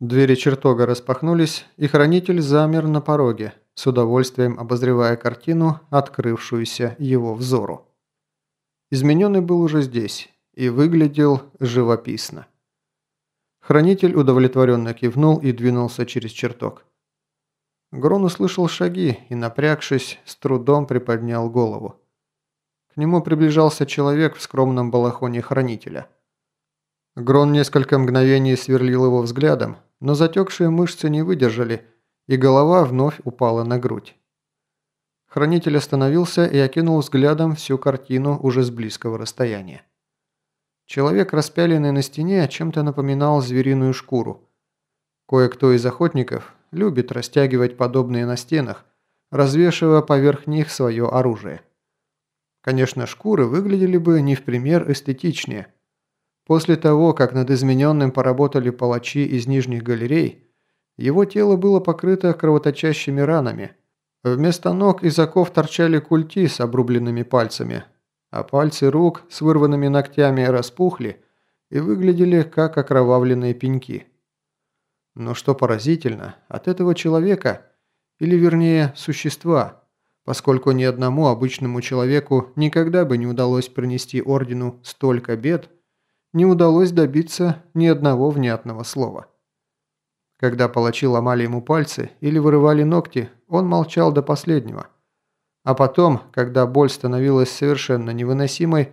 Двери чертога распахнулись, и хранитель замер на пороге, с удовольствием обозревая картину, открывшуюся его взору. Измененный был уже здесь и выглядел живописно. Хранитель удовлетворенно кивнул и двинулся через чертог. Грон услышал шаги и, напрягшись, с трудом приподнял голову. К нему приближался человек в скромном балахоне хранителя. Грон несколько мгновений сверлил его взглядом, но затекшие мышцы не выдержали, и голова вновь упала на грудь. Хранитель остановился и окинул взглядом всю картину уже с близкого расстояния. Человек, распяленный на стене, чем-то напоминал звериную шкуру. Кое-кто из охотников любит растягивать подобные на стенах, развешивая поверх них свое оружие. Конечно, шкуры выглядели бы не в пример эстетичнее – После того, как над измененным поработали палачи из нижних галерей, его тело было покрыто кровоточащими ранами. Вместо ног из оков торчали культи с обрубленными пальцами, а пальцы рук с вырванными ногтями распухли и выглядели как окровавленные пеньки. Но что поразительно, от этого человека, или вернее существа, поскольку ни одному обычному человеку никогда бы не удалось принести ордену столько бед – не удалось добиться ни одного внятного слова. Когда палачи ломали ему пальцы или вырывали ногти, он молчал до последнего. А потом, когда боль становилась совершенно невыносимой,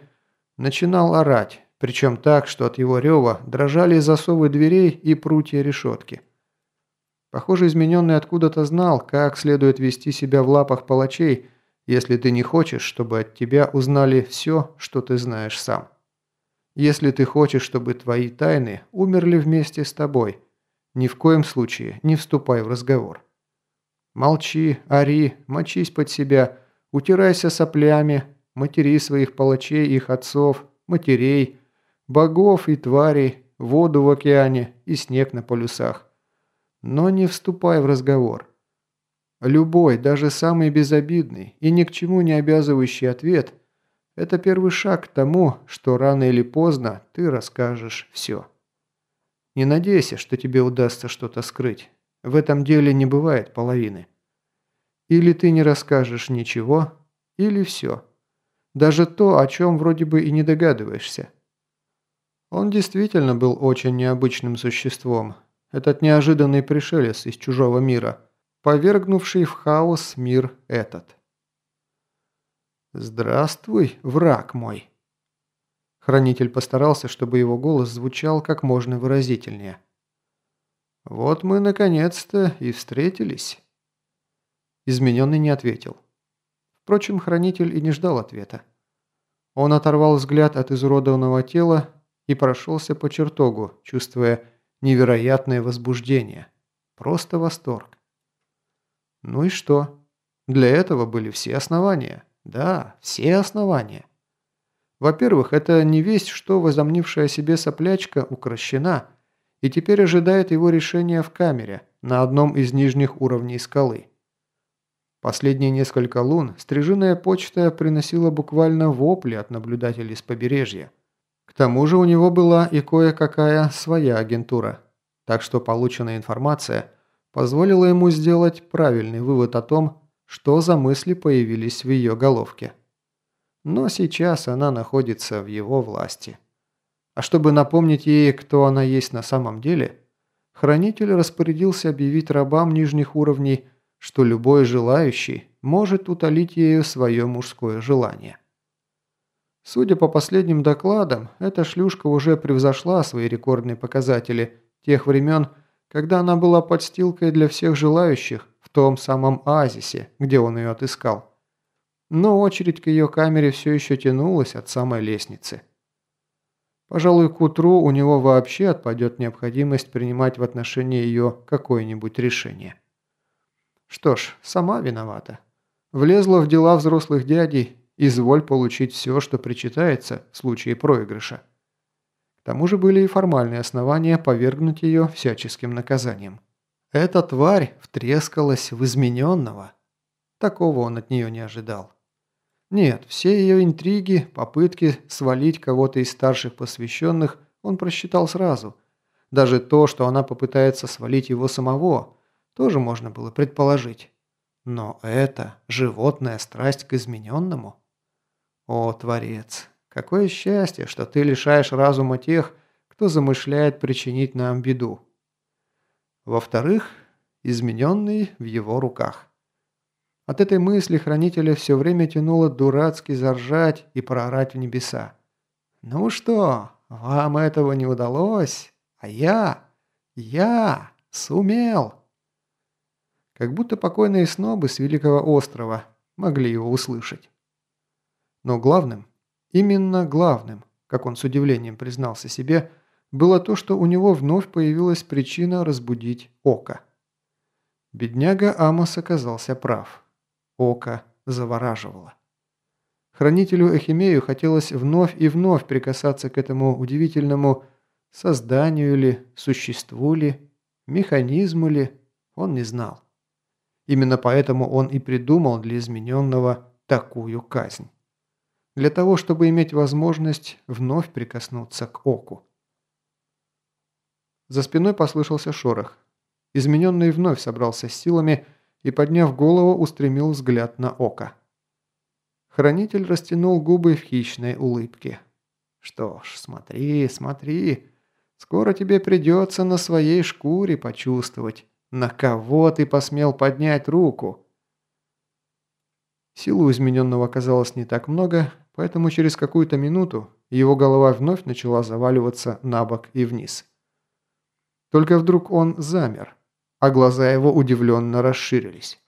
начинал орать, причем так, что от его рева дрожали засовы дверей и прутья решетки. Похоже, измененный откуда-то знал, как следует вести себя в лапах палачей, если ты не хочешь, чтобы от тебя узнали все, что ты знаешь сам. Если ты хочешь, чтобы твои тайны умерли вместе с тобой, ни в коем случае не вступай в разговор. Молчи, ори, мочись под себя, утирайся соплями, матери своих палачей, их отцов, матерей, богов и тварей, воду в океане и снег на полюсах. Но не вступай в разговор. Любой, даже самый безобидный и ни к чему не обязывающий ответ – это первый шаг к тому, что рано или поздно ты расскажешь все. Не надейся, что тебе удастся что-то скрыть. В этом деле не бывает половины. Или ты не расскажешь ничего, или все. Даже то, о чем вроде бы и не догадываешься. Он действительно был очень необычным существом. Этот неожиданный пришелец из чужого мира, повергнувший в хаос мир этот. «Здравствуй, враг мой!» Хранитель постарался, чтобы его голос звучал как можно выразительнее. «Вот мы наконец-то и встретились». Измененный не ответил. Впрочем, Хранитель и не ждал ответа. Он оторвал взгляд от изуродованного тела и прошелся по чертогу, чувствуя невероятное возбуждение. Просто восторг. Ну и что? Для этого были все основания. Да, все основания. Во-первых, это не весть, что возомнившая себе соплячка укращена и теперь ожидает его решения в камере на одном из нижних уровней скалы. Последние несколько лун стрижиная почта приносила буквально вопли от наблюдателей с побережья. К тому же у него была и кое-какая своя агентура, так что полученная информация позволила ему сделать правильный вывод о том, что за мысли появились в ее головке. Но сейчас она находится в его власти. А чтобы напомнить ей, кто она есть на самом деле, хранитель распорядился объявить рабам нижних уровней, что любой желающий может утолить ею свое мужское желание. Судя по последним докладам, эта шлюшка уже превзошла свои рекордные показатели тех времен, когда она была подстилкой для всех желающих, том самом оазисе, где он ее отыскал. Но очередь к ее камере все еще тянулась от самой лестницы. Пожалуй, к утру у него вообще отпадет необходимость принимать в отношении ее какое-нибудь решение. Что ж, сама виновата. Влезла в дела взрослых дядей, изволь получить все, что причитается в случае проигрыша. К тому же были и формальные основания повергнуть ее всяческим наказанием. Эта тварь втрескалась в измененного. Такого он от нее не ожидал. Нет, все ее интриги, попытки свалить кого-то из старших посвященных он просчитал сразу. Даже то, что она попытается свалить его самого, тоже можно было предположить. Но это животная страсть к измененному? О, Творец, какое счастье, что ты лишаешь разума тех, кто замышляет причинить нам беду. Во-вторых, измененный в его руках. От этой мысли хранителя все время тянуло дурацки заржать и проорать в небеса. «Ну что, вам этого не удалось, а я, я сумел!» Как будто покойные снобы с Великого острова могли его услышать. Но главным, именно главным, как он с удивлением признался себе, было то, что у него вновь появилась причина разбудить Ока. Бедняга Амос оказался прав. Око завораживало. Хранителю Эхимею хотелось вновь и вновь прикасаться к этому удивительному созданию ли, существу ли, механизму ли, он не знал. Именно поэтому он и придумал для измененного такую казнь. Для того, чтобы иметь возможность вновь прикоснуться к оку. За спиной послышался шорох. Измененный вновь собрался с силами и, подняв голову, устремил взгляд на око. Хранитель растянул губы в хищной улыбке. «Что ж, смотри, смотри, скоро тебе придется на своей шкуре почувствовать, на кого ты посмел поднять руку?» Силы у измененного оказалось не так много, поэтому через какую-то минуту его голова вновь начала заваливаться на бок и вниз. Только вдруг он замер а глаза его удивленно расширились.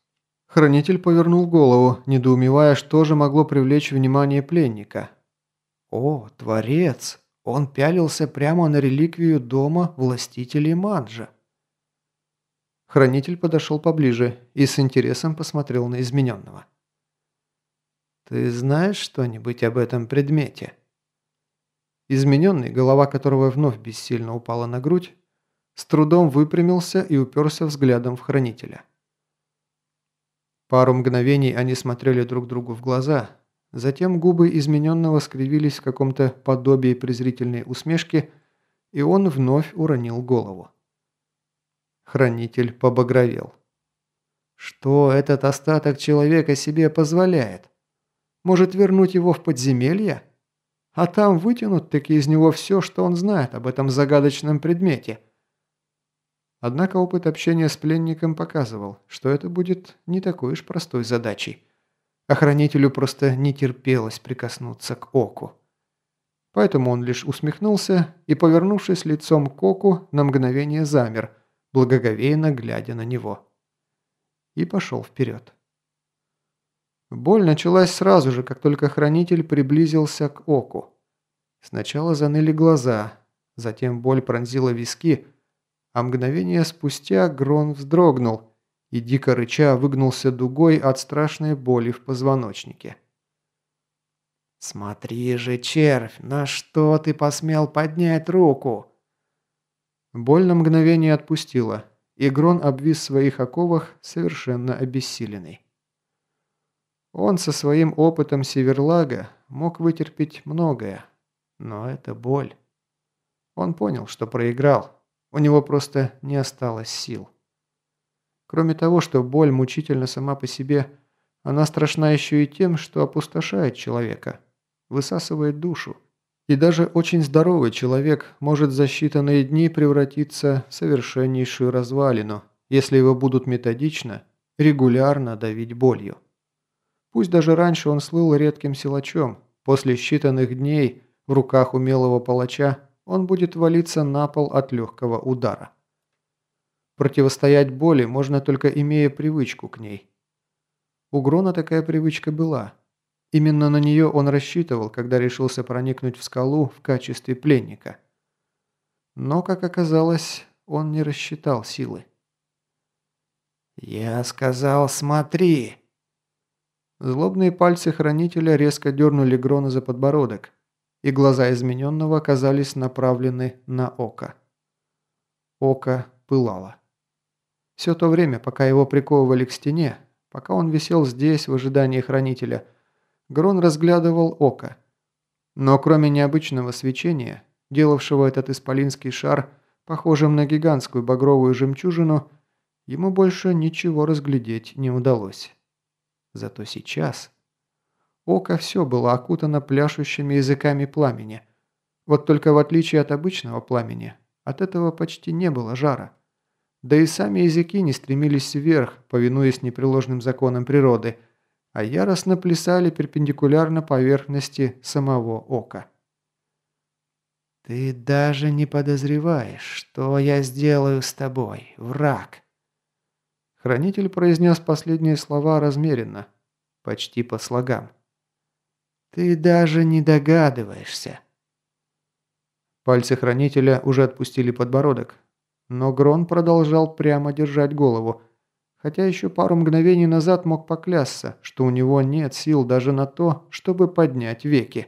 Хранитель повернул голову, недоумевая, что же могло привлечь внимание пленника. «О, Творец! Он пялился прямо на реликвию дома властителей Манджа!» Хранитель подошел поближе и с интересом посмотрел на измененного. «Ты знаешь что-нибудь об этом предмете?» Измененный, голова которого вновь бессильно упала на грудь, с трудом выпрямился и уперся взглядом в хранителя. Пару мгновений они смотрели друг другу в глаза, затем губы измененного скривились в каком-то подобии презрительной усмешки, и он вновь уронил голову. Хранитель побагровел. Что этот остаток человека себе позволяет? Может вернуть его в подземелье? А там вытянут таки из него все, что он знает об этом загадочном предмете – Однако опыт общения с пленником показывал, что это будет не такой уж простой задачей. Охранителю просто не терпелось прикоснуться к оку. Поэтому он лишь усмехнулся и, повернувшись лицом к оку, на мгновение замер, благоговейно глядя на него. И пошел вперед. Боль началась сразу же, как только хранитель приблизился к оку. Сначала заныли глаза, затем боль пронзила виски, а мгновение спустя Грон вздрогнул и, дико рыча, выгнулся дугой от страшной боли в позвоночнике. «Смотри же, червь, на что ты посмел поднять руку?» Боль на мгновение отпустила, и Грон обвис в своих оковах, совершенно обессиленный. Он со своим опытом Северлага мог вытерпеть многое, но это боль. Он понял, что проиграл, у него просто не осталось сил. Кроме того, что боль мучительна сама по себе, она страшна еще и тем, что опустошает человека, высасывает душу. И даже очень здоровый человек может за считанные дни превратиться в совершеннейшую развалину, если его будут методично, регулярно давить болью. Пусть даже раньше он слыл редким силачом, после считанных дней в руках умелого палача он будет валиться на пол от легкого удара. Противостоять боли можно только имея привычку к ней. У Грона такая привычка была. Именно на нее он рассчитывал, когда решился проникнуть в скалу в качестве пленника. Но, как оказалось, он не рассчитал силы. «Я сказал, смотри!» Злобные пальцы хранителя резко дернули Грона за подбородок, и глаза измененного оказались направлены на око. Око пылало. Все то время, пока его приковывали к стене, пока он висел здесь в ожидании хранителя, Грон разглядывал око. Но кроме необычного свечения, делавшего этот исполинский шар похожим на гигантскую багровую жемчужину, ему больше ничего разглядеть не удалось. Зато сейчас... Око все было окутано пляшущими языками пламени. Вот только в отличие от обычного пламени, от этого почти не было жара. Да и сами языки не стремились вверх, повинуясь непреложным законам природы, а яростно плясали перпендикулярно поверхности самого ока. «Ты даже не подозреваешь, что я сделаю с тобой, враг!» Хранитель произнес последние слова размеренно, почти по слогам. «Ты даже не догадываешься!» Пальцы Хранителя уже отпустили подбородок, но Грон продолжал прямо держать голову, хотя еще пару мгновений назад мог поклясться, что у него нет сил даже на то, чтобы поднять веки.